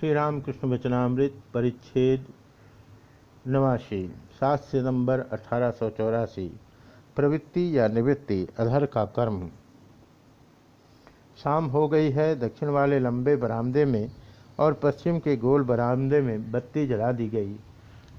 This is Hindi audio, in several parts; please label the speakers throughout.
Speaker 1: श्री रामकृष्ण वचनामृत परिच्छेद नवासी सात सितंबर अठारह प्रवृत्ति या निवृत्ति, अधर का कर्म। शाम हो गई है, दक्षिण वाले लंबे बरामदे में और पश्चिम के गोल बरामदे में बत्ती जला दी गई।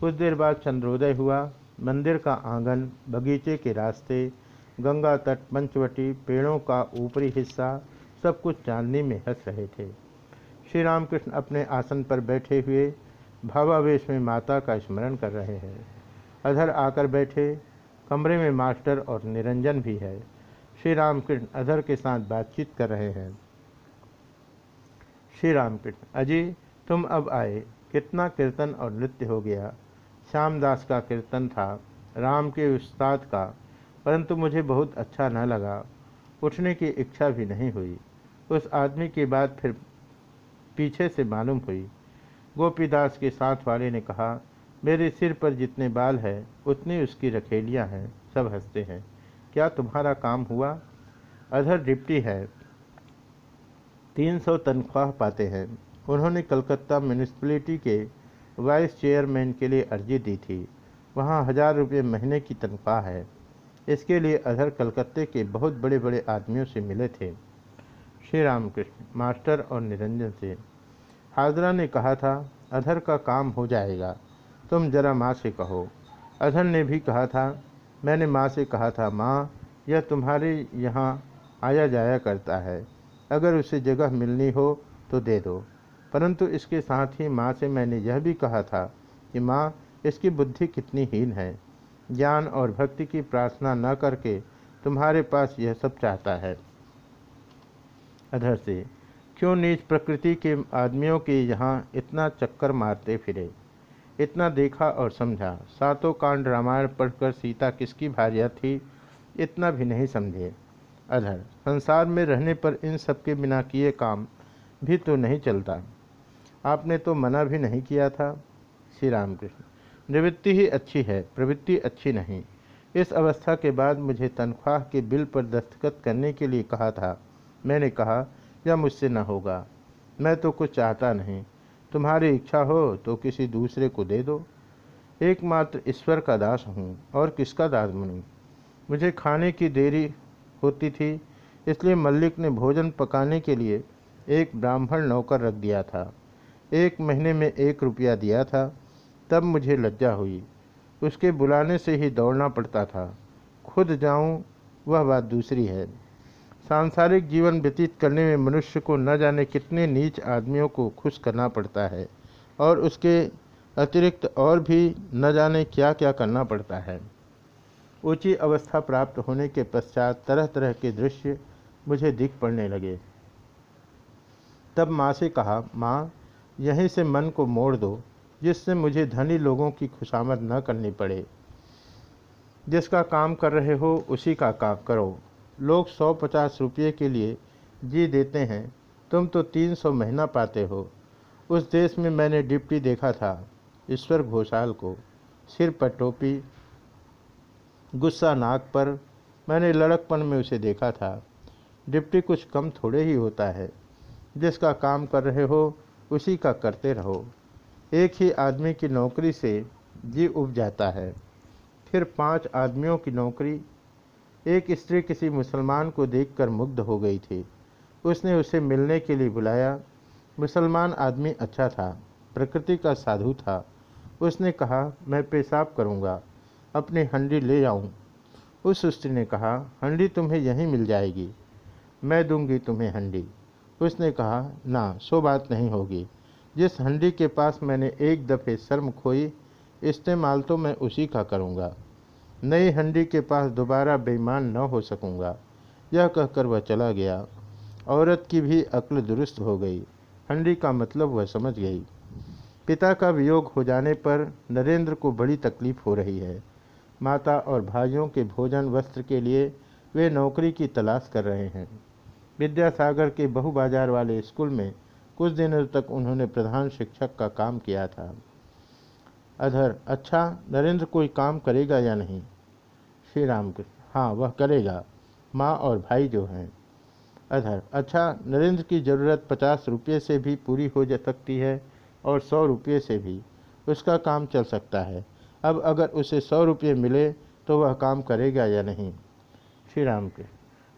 Speaker 1: कुछ देर बाद चंद्रोदय हुआ, मंदिर का आँगन, बगीचे के रास्ते, गंगा तट, पंचवटी, पेड़ों का ऊपरी हिस्सा, सब कुछ चांदनी में हंस रहे थे। श्री रामकृष्ण अपने आसन पर बैठे हुए भावावेश में माता का स्मरण कर रहे हैं। अधर आकर बैठे, कमरे में मास्टर और निरंजन भी है। श्री रामकृष्ण अधर के साथ बातचीत कर रहे हैं। श्री रामकृष्ण अजय तुम अब आए। कितना कीर्तन और नृत्य हो गया। श्यामदास का कीर्तन था, राम के उस्ताद का, परंतु मुझे बहुत अच्छा न लगा। उठने की इच्छा भी नहीं हुई। उस आदमी की बात फिर पीछे से मालूम हुई। गोपीदास के साथ वाले ने कहा, मेरे सिर पर जितने बाल हैं, उतनी उसकी रखेलियाँ हैं। सब हँसते हैं। क्या तुम्हारा काम हुआ? अधर डिप्टी है। तीन सौ तनख्वाह पाते हैं। उन्होंने कलकत्ता म्यूनिसपैलिटी के वाइस चेयरमैन के लिए अर्जी दी थी। वहाँ हज़ार रुपये महीने की तनख्वाह है। इसके लिए अधर कलकत्ते के बहुत बड़े बड़े आदमियों से मिले थे। श्री रामकृष्ण मास्टर और निरंजन से हाजरा ने कहा था, अधर का काम हो जाएगा। तुम जरा माँ से कहो। अधर ने भी कहा था, मैंने माँ से कहा था, माँ, यह तुम्हारे यहाँ आया जाया करता है। अगर उसे जगह मिलनी हो तो दे दो। परंतु इसके साथ ही माँ से मैंने यह भी कहा था कि माँ, इसकी बुद्धि कितनी हीन है। ज्ञान और भक्ति की प्रार्थना न करके तुम्हारे पास यह सब चाहता है। अधर से क्यों नीच प्रकृति के आदमियों के यहाँ इतना चक्कर मारते फिरे? इतना देखा और समझा। सातों कांड रामायण पढ़कर सीता किसकी भार्या थी, इतना भी नहीं समझे। अधर, संसार में रहने पर इन सब के बिना किए काम भी तो नहीं चलता। आपने तो मना भी नहीं किया था? श्री रामकृष्ण निवृत्ति ही अच्छी है, प्रवृत्ति अच्छी नहीं। इस अवस्था के बाद मुझे तनख्वाह के बिल पर दस्तखत करने के लिए कहा था। मैंने कहा या मुझसे न होगा। मैं तो कुछ चाहता नहीं। तुम्हारी इच्छा हो तो किसी दूसरे को दे दो। एकमात्र ईश्वर का दास हूँ, और किसका दास बनूँ? मुझे खाने की देरी होती थी, इसलिए मल्लिक ने भोजन पकाने के लिए एक ब्राह्मण नौकर रख दिया था। एक महीने में एक रुपया दिया था। तब मुझे लज्जा हुई। उसके बुलाने से ही दौड़ना पड़ता था। खुद जाऊँ, वह बात दूसरी है। सांसारिक जीवन व्यतीत करने में मनुष्य को न जाने कितने नीच आदमियों को खुश करना पड़ता है और उसके अतिरिक्त और भी न जाने क्या क्या करना पड़ता है। ऊँची अवस्था प्राप्त होने के पश्चात तरह तरह के दृश्य मुझे दिख पड़ने लगे। तब माँ से कहा, माँ, यहीं से मन को मोड़ दो, जिससे मुझे धनी लोगों की खुशामद न करनी पड़े। जिसका काम कर रहे हो, उसी का काम करो। लोग सौ पचास रुपये के लिए जी देते हैं, तुम तो तीन सौ महीना पाते हो। उस देश में मैंने डिप्टी देखा था, ईश्वर घोषाल को। सिर पर टोपी, गुस्सा नाक पर मैंने लड़कपन में उसे देखा था। डिप्टी कुछ कम थोड़े ही होता है। जिसका काम कर रहे हो, उसी का करते रहो। एक ही आदमी की नौकरी से जी उब जाता है। फिर पाँच आदमियों की नौकरी एक स्त्री किसी मुसलमान को देखकर मुग्ध हो गई थी। उसने उसे मिलने के लिए बुलाया। मुसलमान आदमी अच्छा था, प्रकृति का साधु था। उसने कहा, मैं पेशाब करूँगा, अपनी हंडी ले आऊँ। उस स्त्री ने कहा, हंडी तुम्हें यहीं मिल जाएगी, मैं दूँगी तुम्हें हंडी। उसने कहा, ना, सो बात नहीं होगी। जिस हंडी के पास मैंने एक दफ़े शर्म खोई, इस्तेमाल तो मैं उसी का करूँगा। नई हंडी के पास दोबारा बेईमान न हो सकूँगा। यह कहकर वह चला गया। औरत की भी अक्ल दुरुस्त हो गई। हंडी का मतलब वह समझ गई। पिता का वियोग हो जाने पर नरेंद्र को बड़ी तकलीफ़ हो रही है। माता और भाइयों के भोजन वस्त्र के लिए वे नौकरी की तलाश कर रहे हैं। विद्यासागर के बहु बाज़ार वाले स्कूल में कुछ दिनों तक उन्होंने प्रधान शिक्षक का काम किया था। अधर अच्छा नरेंद्र कोई काम करेगा या नहीं? श्री राम हाँ वह करेगा, माँ और भाई जो हैं। अधर अच्छा नरेंद्र की ज़रूरत पचास रुपये से भी पूरी हो जा सकती है और सौ रुपये से भी। उसका काम चल सकता है। अब अगर उसे सौ रुपये मिले तो वह काम करेगा या नहीं? श्री राम के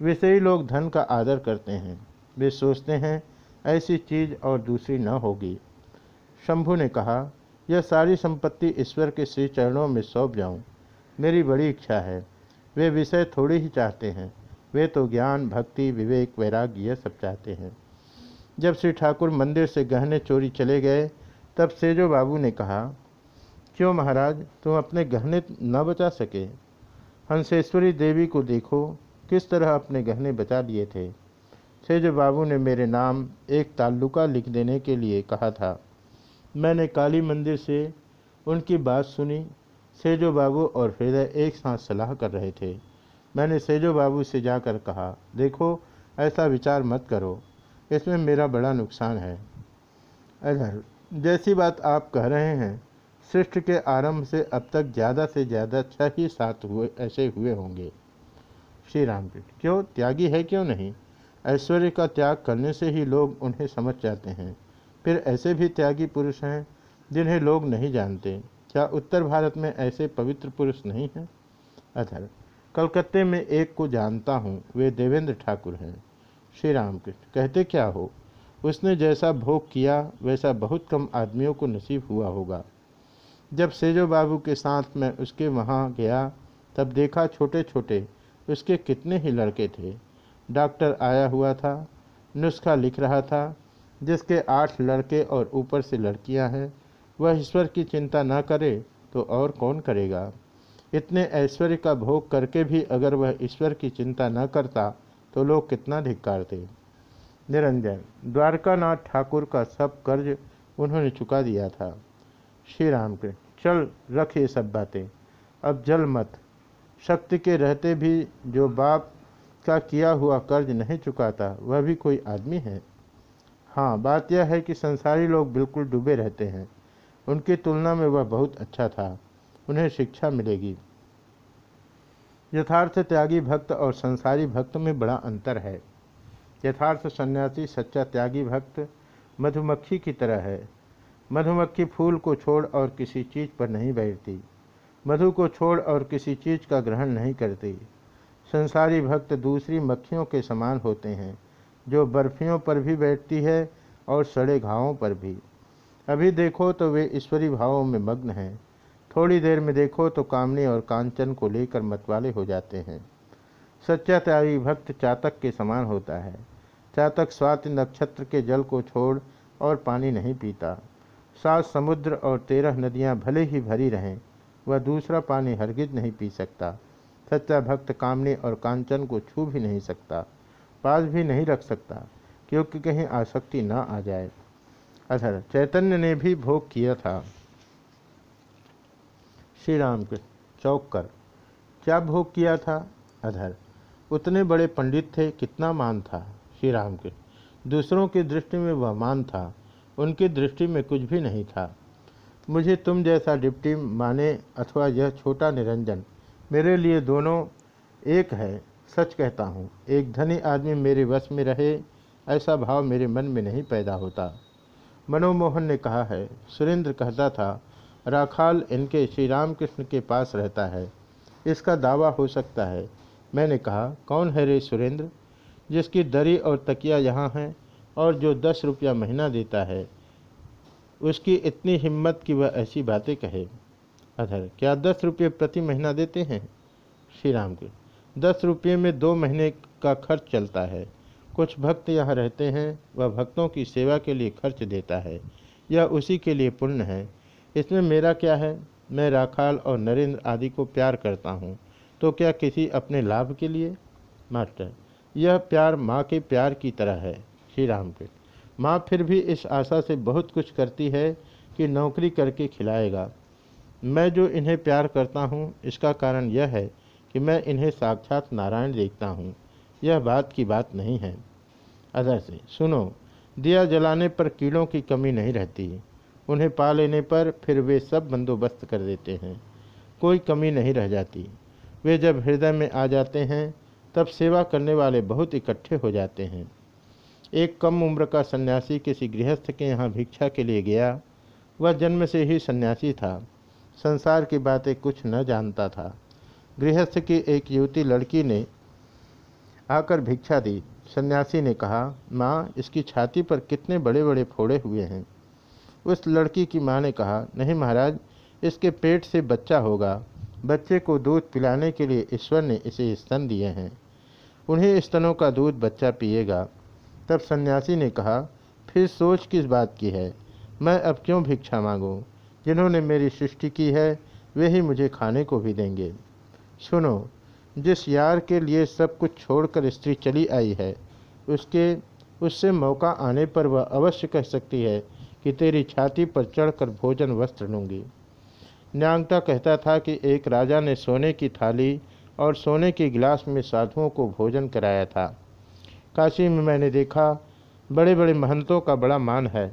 Speaker 1: विषयी लोग धन का आदर करते हैं। वे सोचते हैं, ऐसी चीज़ और दूसरी न होगी। शंभु ने कहा यह सारी संपत्ति ईश्वर के श्री चरणों में सौंप जाऊँ। मेरी बड़ी इच्छा है। वे विषय थोड़ी ही चाहते हैं। वे तो ज्ञान, भक्ति, विवेक, वैराग्य, यह सब चाहते हैं। जब श्री ठाकुर मंदिर से गहने चोरी चले गए, तब सेजो बाबू ने कहा, क्यों महाराज, तुम अपने गहने न बचा सके? हंसेश्वरी देवी को देखो, किस तरह अपने गहने बचा लिए थे? सेजो बाबू ने मेरे नाम एक ताल्लुका लिख देने के लिए कहा था। मैंने काली मंदिर से उनकी बात सुनी। सेजो बाबू और हृदय एक साथ सलाह कर रहे थे। मैंने सेजो बाबू से जाकर कहा, देखो, ऐसा विचार मत करो। इसमें मेरा बड़ा नुकसान है। अधर जैसी बात आप कह रहे हैं, सृष्टि के आरंभ से अब तक ज़्यादा से ज़्यादा छः ही सात हुए, ऐसे हुए होंगे। श्री राम क्यों? त्यागी है क्यों नहीं? ऐश्वर्य का त्याग करने से ही लोग उन्हें समझ जाते हैं। फिर ऐसे भी त्यागी पुरुष हैं, जिन्हें लोग नहीं जानते। क्या उत्तर भारत में ऐसे पवित्र पुरुष नहीं हैं? अधर, कलकत्ते में एक को जानता हूँ, वे देवेंद्र ठाकुर हैं। श्री रामकृष्ण कहते क्या हो? उसने जैसा भोग किया, वैसा बहुत कम आदमियों को नसीब हुआ होगा। जब सेजो बाबू के साथ मैं उसके वहाँ गया, तब देखा छोटे छोटे उसके कितने ही लड़के थे। डॉक्टर आया हुआ था, नुस्खा लिख रहा था जिसके आठ लड़के और ऊपर से लड़कियाँ हैं, वह ईश्वर की चिंता न करे तो और कौन करेगा? इतने ऐश्वर्य का भोग करके भी अगर वह ईश्वर की चिंता न करता तो लोग कितना धिक्कारते निरंजन, द्वारकानाथ ठाकुर का सब कर्ज उन्होंने चुका दिया था। श्री राम के चल रख ये सब बातें। अब जल मत। शक्ति के रहते भी जो बाप का किया हुआ कर्ज नहीं चुकाता, वह भी कोई आदमी है? हाँ बात यह है कि संसारी लोग बिल्कुल डूबे रहते हैं। उनकी तुलना में वह बहुत अच्छा था। उन्हें शिक्षा मिलेगी। यथार्थ त्यागी भक्त और संसारी भक्त में बड़ा अंतर है। यथार्थ सन्यासी, सच्चा त्यागी भक्त मधुमक्खी की तरह है। मधुमक्खी फूल को छोड़ और किसी चीज़ पर नहीं बैठती। मधु को छोड़ और किसी चीज़ का ग्रहण नहीं करती। संसारी भक्त दूसरी मक्खियों के समान होते हैं। जो बर्फियों पर भी बैठती है और सड़े घावों पर भी। अभी देखो तो वे ईश्वरी भावों में मग्न हैं। थोड़ी देर में देखो तो कामनी और कांचन को लेकर मतवाले हो जाते हैं। सच्चा त्यागी भक्त चातक के समान होता है। चातक स्वाति नक्षत्र के जल को छोड़ और पानी नहीं पीता। सात समुद्र और तेरह नदियाँ भले ही भरी रहें, वह दूसरा पानी हरगिज नहीं पी सकता। सच्चा भक्त कामनी और कांचन को छू भी नहीं सकता। पास भी नहीं रख सकता, क्योंकि कहीं आसक्ति न आ जाए। अधर चैतन्य ने भी भोग किया था। श्री राम के चौक कर, क्या भोग किया था? अधर, उतने बड़े पंडित थे, कितना मान था? श्री राम के दूसरों की दृष्टि में वह मान था, उनकी दृष्टि में कुछ भी नहीं था। मुझे तुम जैसा डिप्टी माने अथवा यह छोटा निरंजन, मेरे लिए दोनों एक है सच कहता हूँ, एक धनी आदमी मेरे वश में रहे, ऐसा भाव मेरे मन में नहीं पैदा होता। मनोमोहन ने कहा है, सुरेंद्र कहता था, राखाल इनके श्री राम कृष्ण के पास रहता है, इसका दावा हो सकता है। मैंने कहा, कौन है रे सुरेंद्र, जिसकी दरी और तकिया यहाँ हैं और जो दस रुपया महीना देता है, उसकी इतनी हिम्मत कि वह ऐसी बातें कहे। अधर, क्या दस रुपये प्रति महीना देते हैं? श्री राम के दस रुपये में दो महीने का खर्च चलता है। कुछ भक्त यहाँ रहते हैं, वह भक्तों की सेवा के लिए खर्च देता है। यह उसी के लिए पुण्य है। इसमें मेरा क्या है? मैं राखाल और नरेंद्र आदि को प्यार करता हूँ। तो क्या किसी अपने लाभ के लिए? मास्टर, यह प्यार माँ के प्यार की तरह है, श्री राम के माँ फिर भी इस आशा से बहुत कुछ करती है कि नौकरी करके खिलाएगा। मैं जो इन्हें प्यार करता हूँ, इसका कारण यह है कि मैं इन्हें साक्षात नारायण देखता हूँ। यह बात की बात नहीं है। अदर से, सुनो, दिया जलाने पर कीड़ों की कमी नहीं रहती। उन्हें पा लेने पर फिर वे सब बंदोबस्त कर देते हैं। कोई कमी नहीं रह जाती। वे जब हृदय में आ जाते हैं, तब सेवा करने वाले बहुत इकट्ठे हो जाते हैं। एक कम उम्र का सन्यासी किसी गृहस्थ के यहाँ भिक्षा के लिए गया। वह जन्म से ही सन्यासी था। संसार की बातें कुछ न जानता था। गृहस्थ की एक युवती लड़की ने आकर भिक्षा दी। सन्यासी ने कहा, माँ, इसकी छाती पर कितने बड़े बड़े फोड़े हुए हैं? उस लड़की की माँ ने कहा, नहीं महाराज, इसके पेट से बच्चा होगा। बच्चे को दूध पिलाने के लिए ईश्वर ने इसे स्तन दिए हैं। उन्हें स्तनों का दूध बच्चा पिएगा। तब सन्यासी ने कहा, फिर सोच किस बात की है? मैं अब क्यों भिक्षा मांगूं? जिन्होंने मेरी सृष्टि की है, वे ही मुझे खाने को भी देंगे। सुनो, जिस यार के लिए सब कुछ छोड़कर स्त्री चली आई है, उसके, उससे मौका आने पर वह अवश्य कह सकती है कि तेरी छाती पर चढ़कर भोजन वस्त्र लूँगी। न्यांगता कहता था कि एक राजा ने सोने की थाली और सोने के गिलास में साधुओं को भोजन कराया था। काशी में मैंने देखा बड़े बड़े महंतों का बड़ा मान है।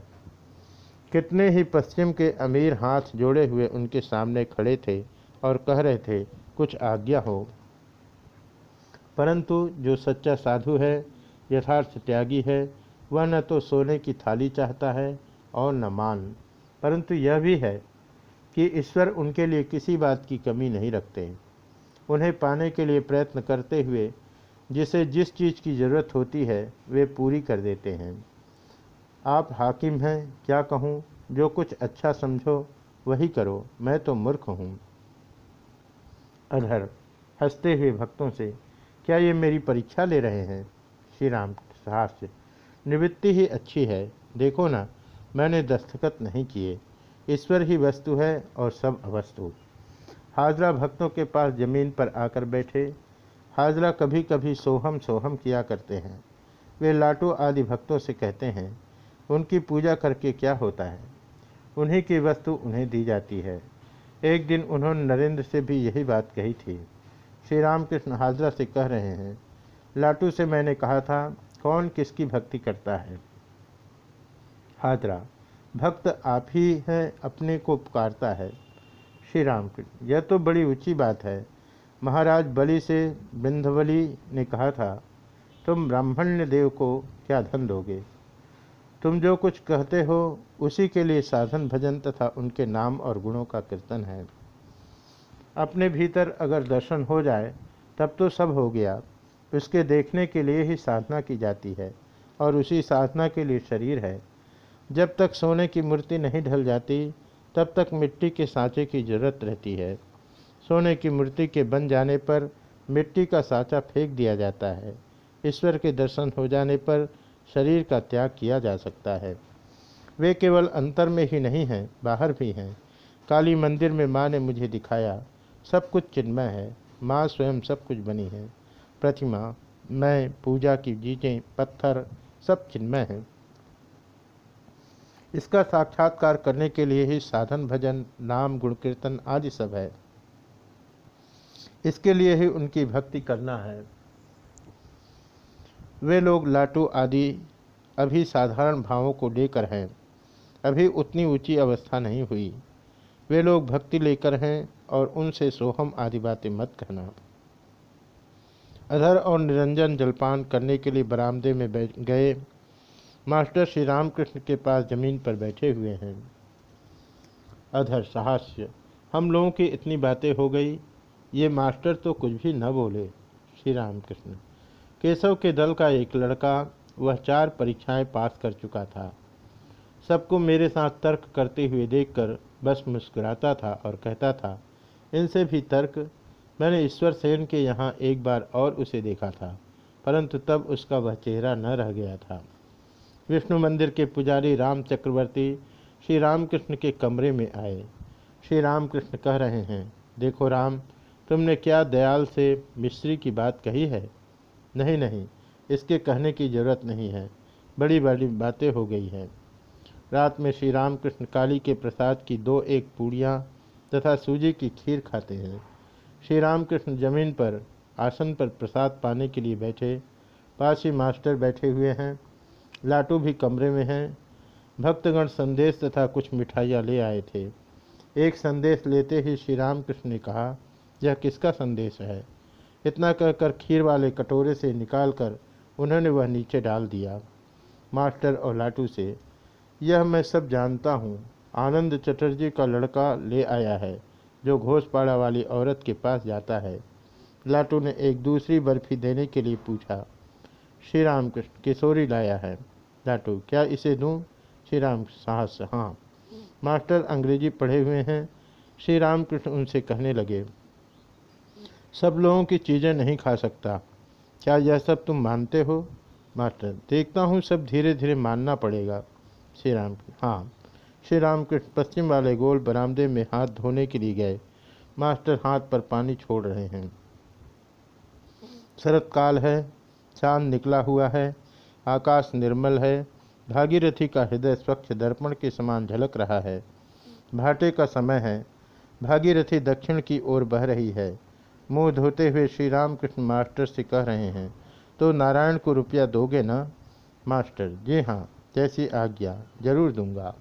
Speaker 1: कितने ही पश्चिम के अमीर हाथ जोड़े हुए उनके सामने खड़े थे और कह रहे थे कुछ आज्ञा हो। परंतु जो सच्चा साधु है, यथार्थ त्यागी है, वह न तो सोने की थाली चाहता है और न मान। परंतु यह भी है कि ईश्वर उनके लिए किसी बात की कमी नहीं रखते। उन्हें पाने के लिए प्रयत्न करते हुए, जिसे जिस चीज़ की ज़रूरत होती है, वे पूरी कर देते हैं। आप हाकिम हैं, क्या कहूँ? जो कुछ अच्छा समझो, वही करो। मैं तो मूर्ख हूँ। अधर हँसते हुए भक्तों से, क्या ये मेरी परीक्षा ले रहे हैं? श्री राम हास्य निवृत्ति ही अच्छी है। देखो ना, मैंने दस्तखत नहीं किए। ईश्वर ही वस्तु है और सब अवस्तु। हाजरा भक्तों के पास ज़मीन पर आकर बैठे। हाजरा कभी कभी सोहम सोहम किया करते हैं। वे लाटू आदि भक्तों से कहते हैं, उनकी पूजा करके क्या होता है? उन्हीं की वस्तु उन्हें दी जाती है। एक दिन उन्होंने नरेंद्र से भी यही बात कही थी। श्री रामकृष्ण हाजरा से कह रहे हैं, लाटू से मैंने कहा था, कौन किसकी भक्ति करता है? हाजरा, भक्त आप ही हैं, अपने को पुकारता है। श्री राम यह तो बड़ी ऊँची बात है। महाराज बलि से बिंधवली ने कहा था, तुम ब्राह्मण्य देव को क्या धन दोगे? तुम जो कुछ कहते हो, उसी के लिए साधन, भजन तथा उनके नाम और गुणों का कीर्तन है। अपने भीतर अगर दर्शन हो जाए, तब तो सब हो गया। उसके देखने के लिए ही साधना की जाती है, और उसी साधना के लिए शरीर है। जब तक सोने की मूर्ति नहीं ढल जाती, तब तक मिट्टी के सांचे की ज़रूरत रहती है। सोने की मूर्ति के बन जाने पर मिट्टी का सांचा फेंक दिया जाता है। ईश्वर के दर्शन हो जाने पर शरीर का त्याग किया जा सकता है। वे केवल अंतर में ही नहीं हैं, बाहर भी हैं। काली मंदिर में माँ ने मुझे दिखाया, सब कुछ चिन्मय है, माँ स्वयं सब कुछ बनी है। प्रतिमा, मैं, पूजा की चीज़ें, पत्थर, सब चिन्मय है। इसका साक्षात्कार करने के लिए ही साधन, भजन, नाम गुण कीर्तन आदि सब है। इसके लिए ही उनकी भक्ति करना है। वे लोग लाटू आदि अभी साधारण भावों को लेकर हैं। अभी उतनी ऊँची अवस्था नहीं हुई। वे लोग भक्ति लेकर हैं और उनसे सोहम आदि बातें मत कहना। अधर और निरंजन जलपान करने के लिए बरामदे में गए। मास्टर श्री रामकृष्ण के पास ज़मीन पर बैठे हुए हैं। अधर साहस्य, हम लोगों की इतनी बातें हो गई, ये मास्टर तो कुछ भी न बोले, श्री रामकृष्ण। केशव के दल का एक लड़का वह चार परीक्षाएँ पास कर चुका था। सबको मेरे साथ तर्क करते हुए देखकर बस मुस्कुराता था और कहता था, इनसे भी तर्क? मैंने ईश्वर सेन के यहाँ एक बार और उसे देखा था, परंतु तब उसका वह चेहरा न रह गया था। विष्णु मंदिर के पुजारी राम चक्रवर्ती श्री रामकृष्ण के कमरे में आए। श्री रामकृष्ण कह रहे हैं, देखो राम, तुमने क्या दयाल से मिश्री की बात कही है? नहीं नहीं, इसके कहने की ज़रूरत नहीं है। बड़ी बड़ी बातें हो गई हैं। रात में श्री रामकृष्ण काली के प्रसाद की दो एक पूड़ियाँ तथा सूजी की खीर खाते हैं। श्री रामकृष्ण ज़मीन पर, आसन पर प्रसाद पाने के लिए बैठे। पास ही मास्टर बैठे हुए हैं। लाटू भी कमरे में हैं। भक्तगण संदेश तथा कुछ मिठाइयाँ ले आए थे। एक संदेश लेते ही श्री रामकृष्ण ने कहा, यह किसका संदेश है? इतना कहकर खीर वाले कटोरे से निकालकर उन्होंने वह नीचे डाल दिया। मास्टर और लाटू से, यह मैं सब जानता हूँ। आनंद चटर्जी का लड़का ले आया है, जो घोषपाड़ा वाली औरत के पास जाता है। लाटू ने एक दूसरी बर्फ़ी देने के लिए पूछा। श्री राम किशोरी लाया है? लाटू, क्या इसे दूँ? श्री राम साहस हाँ। मास्टर अंग्रेज़ी पढ़े हुए हैं। श्री राम कृष्ण उनसे कहने लगे सब लोगों की चीज़ें नहीं खा सकता। क्या यह सब तुम मानते हो? मास्टर, देखता हूँ सब धीरे धीरे मानना पड़ेगा। श्री राम हाँ। श्री राम कृष्ण पश्चिम वाले गोल बरामदे में हाथ धोने के लिए गए। मास्टर हाथ पर पानी छोड़ रहे हैं। शरत काल है, चाँद निकला हुआ है, आकाश निर्मल है, भागीरथी का हृदय स्वच्छ दर्पण के समान झलक रहा है। भाटे का समय है, भागीरथी दक्षिण की ओर बह रही है। मुँह धोते हुए श्री राम कृष्ण मास्टर से कह रहे हैं तो नारायण को रुपया दोगे ना? मास्टर, जी हाँ जैसी आज्ञा ज़रूर दूँगा।